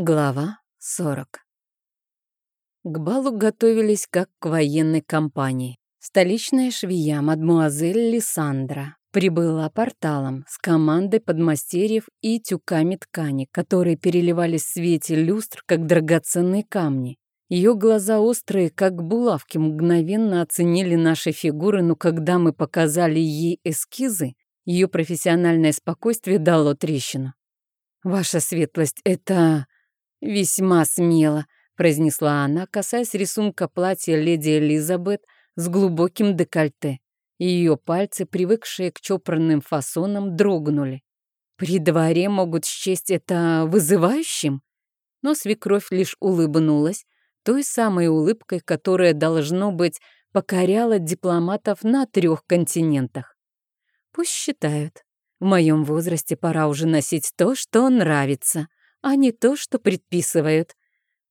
Глава 40 К балу готовились как к военной кампании. Столичная швея мадмуазель Лиссандра прибыла порталом с командой подмастерьев и тюками ткани, которые переливались в свете люстр, как драгоценные камни. Ее глаза острые, как булавки, мгновенно оценили наши фигуры, но когда мы показали ей эскизы, ее профессиональное спокойствие дало трещину. «Ваша светлость, это...» «Весьма смело», — произнесла она, касаясь рисунка платья леди Элизабет с глубоким декольте. Ее пальцы, привыкшие к чопорным фасонам, дрогнули. «При дворе могут счесть это вызывающим?» Но свекровь лишь улыбнулась, той самой улыбкой, которая, должно быть, покоряла дипломатов на трех континентах. Пусть считают. В моем возрасте пора уже носить то, что нравится а не то, что предписывают.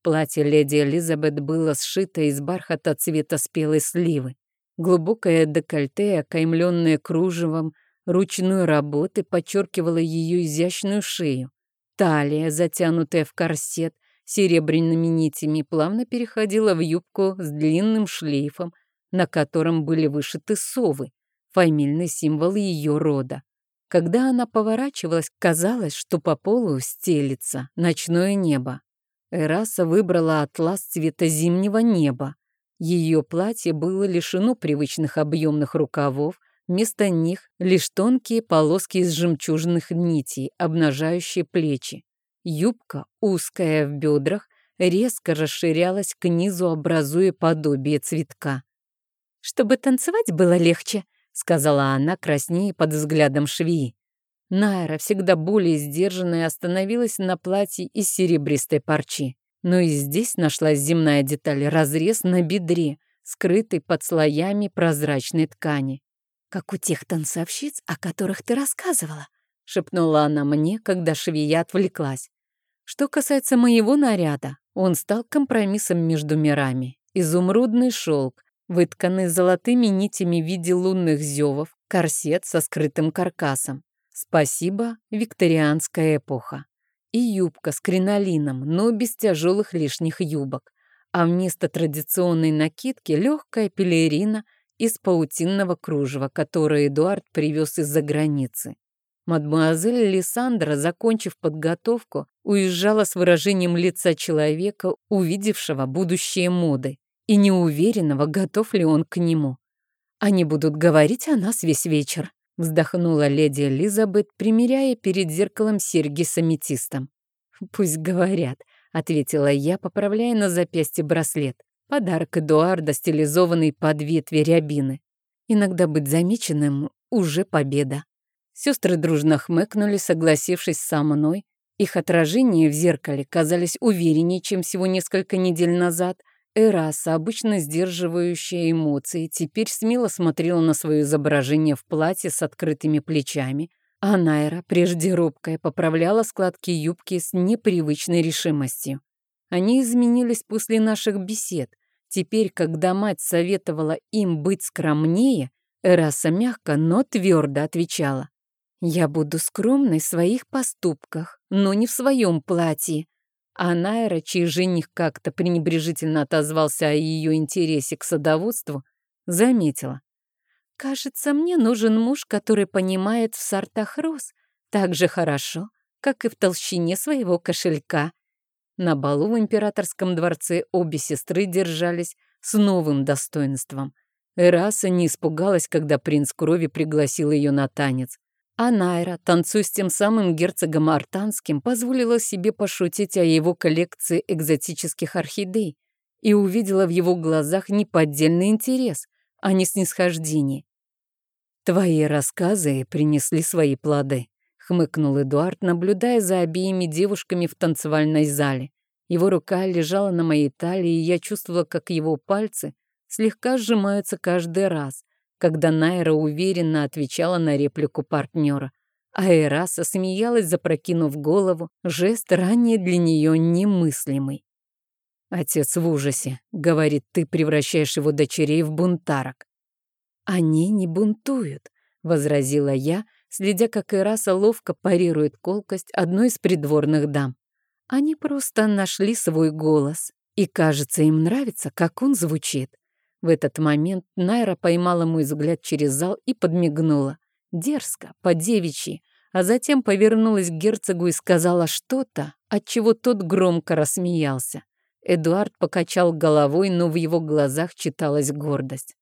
Платье леди Элизабет было сшито из бархата цвета спелой сливы. Глубокое декольте, окаймленное кружевом, ручной работы, подчеркивало ее изящную шею. Талия, затянутая в корсет, серебряными нитями, плавно переходила в юбку с длинным шлейфом, на котором были вышиты совы, фамильный символ ее рода. Когда она поворачивалась, казалось, что по полу стелится ночное небо. Эраса выбрала атлас цвета зимнего неба. Ее платье было лишено привычных объемных рукавов, вместо них лишь тонкие полоски из жемчужных нитей, обнажающие плечи. Юбка, узкая в бедрах, резко расширялась к низу, образуя подобие цветка. «Чтобы танцевать было легче», сказала она, краснее под взглядом швеи. Найра, всегда более сдержанная, остановилась на платье из серебристой парчи. Но и здесь нашлась земная деталь — разрез на бедре, скрытый под слоями прозрачной ткани. «Как у тех танцовщиц, о которых ты рассказывала», — шепнула она мне, когда швея отвлеклась. Что касается моего наряда, он стал компромиссом между мирами. Изумрудный шелк, вытканный золотыми нитями в виде лунных зевов, корсет со скрытым каркасом. Спасибо, викторианская эпоха. И юбка с кринолином, но без тяжелых лишних юбок. А вместо традиционной накидки легкая пелерина из паутинного кружева, которое Эдуард привез из-за границы. Мадемуазель Лиссандра, закончив подготовку, уезжала с выражением лица человека, увидевшего будущее моды и неуверенного, готов ли он к нему. «Они будут говорить о нас весь вечер», — вздохнула леди Элизабет, примеряя перед зеркалом серьги с аметистом. «Пусть говорят», — ответила я, поправляя на запястье браслет. Подарок Эдуарда, стилизованный под ветви рябины. Иногда быть замеченным — уже победа. Сестры дружно хмыкнули, согласившись со мной. Их отражения в зеркале казались увереннее, чем всего несколько недель назад — Эраса, обычно сдерживающая эмоции, теперь смело смотрела на свое изображение в платье с открытыми плечами, а Найра, прежде робкая, поправляла складки юбки с непривычной решимостью. Они изменились после наших бесед. Теперь, когда мать советовала им быть скромнее, Эраса мягко, но твердо отвечала. «Я буду скромной в своих поступках, но не в своем платье. А Найра, чей жених как-то пренебрежительно отозвался о ее интересе к садоводству, заметила. «Кажется, мне нужен муж, который понимает в сортах роз так же хорошо, как и в толщине своего кошелька». На балу в императорском дворце обе сестры держались с новым достоинством. Эраса не испугалась, когда принц крови пригласил ее на танец. А Найра, танцуя с тем самым герцогом Артанским, позволила себе пошутить о его коллекции экзотических орхидей и увидела в его глазах неподдельный интерес, а не снисхождение. «Твои рассказы принесли свои плоды», — хмыкнул Эдуард, наблюдая за обеими девушками в танцевальной зале. Его рука лежала на моей талии, и я чувствовала, как его пальцы слегка сжимаются каждый раз, когда Найра уверенно отвечала на реплику партнера. А Эраса смеялась, запрокинув голову, жест ранее для нее немыслимый. «Отец в ужасе», — говорит, — «ты превращаешь его дочерей в бунтарок». «Они не бунтуют», — возразила я, следя, как Эраса ловко парирует колкость одной из придворных дам. Они просто нашли свой голос, и, кажется, им нравится, как он звучит. В этот момент Найра поймала мой взгляд через зал и подмигнула. Дерзко, по-девичьи, а затем повернулась к герцогу и сказала что-то, отчего тот громко рассмеялся. Эдуард покачал головой, но в его глазах читалась гордость.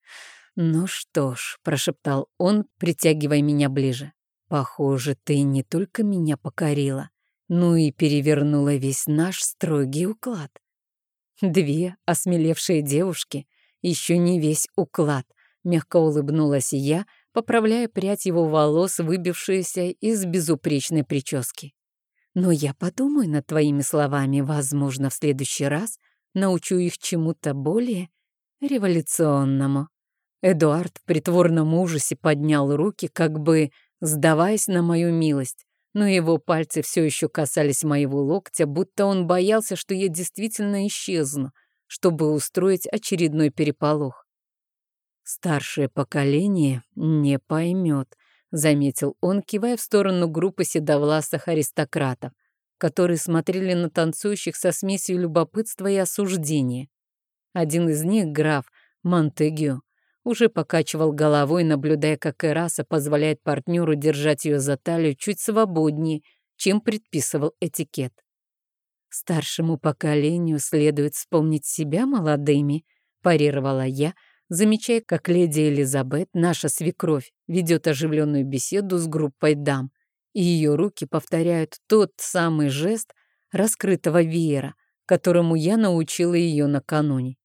«Ну что ж», — прошептал он, притягивая меня ближе, «похоже, ты не только меня покорила, но и перевернула весь наш строгий уклад». Две осмелевшие девушки, еще не весь уклад, мягко улыбнулась я, поправляя прядь его волос, выбившуюся из безупречной прически. Но я подумаю над твоими словами, возможно, в следующий раз научу их чему-то более революционному. Эдуард в притворном ужасе поднял руки, как бы сдаваясь на мою милость, но его пальцы все еще касались моего локтя, будто он боялся, что я действительно исчезну, чтобы устроить очередной переполох. «Старшее поколение не поймет», — заметил он, кивая в сторону группы седовласых аристократов, которые смотрели на танцующих со смесью любопытства и осуждения. Один из них, граф Монтегю, уже покачивал головой, наблюдая, как Эраса позволяет партнеру держать ее за талию чуть свободнее, чем предписывал этикет. «Старшему поколению следует вспомнить себя молодыми», — парировала я, замечая, как леди Элизабет, наша свекровь, ведет оживленную беседу с группой дам, и ее руки повторяют тот самый жест раскрытого веера, которому я научила ее накануне.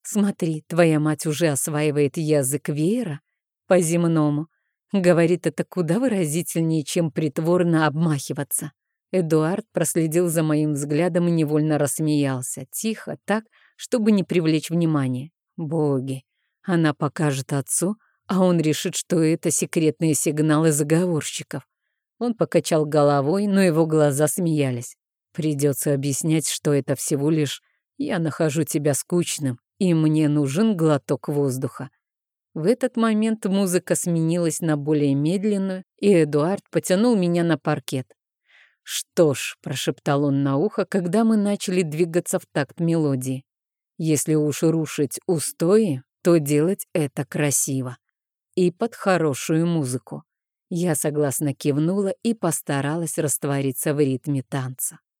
Смотри, твоя мать уже осваивает язык веера по-земному. Говорит это куда выразительнее, чем притворно обмахиваться. Эдуард проследил за моим взглядом и невольно рассмеялся. Тихо, так, чтобы не привлечь внимания. Боги, она покажет отцу, а он решит, что это секретные сигналы заговорщиков. Он покачал головой, но его глаза смеялись. Придется объяснять, что это всего лишь «я нахожу тебя скучным, и мне нужен глоток воздуха. В этот момент музыка сменилась на более медленную, и Эдуард потянул меня на паркет. «Что ж», — прошептал он на ухо, когда мы начали двигаться в такт мелодии, «если уж рушить устои, то делать это красиво и под хорошую музыку». Я согласно кивнула и постаралась раствориться в ритме танца.